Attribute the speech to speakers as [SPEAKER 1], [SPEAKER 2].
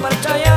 [SPEAKER 1] percaya.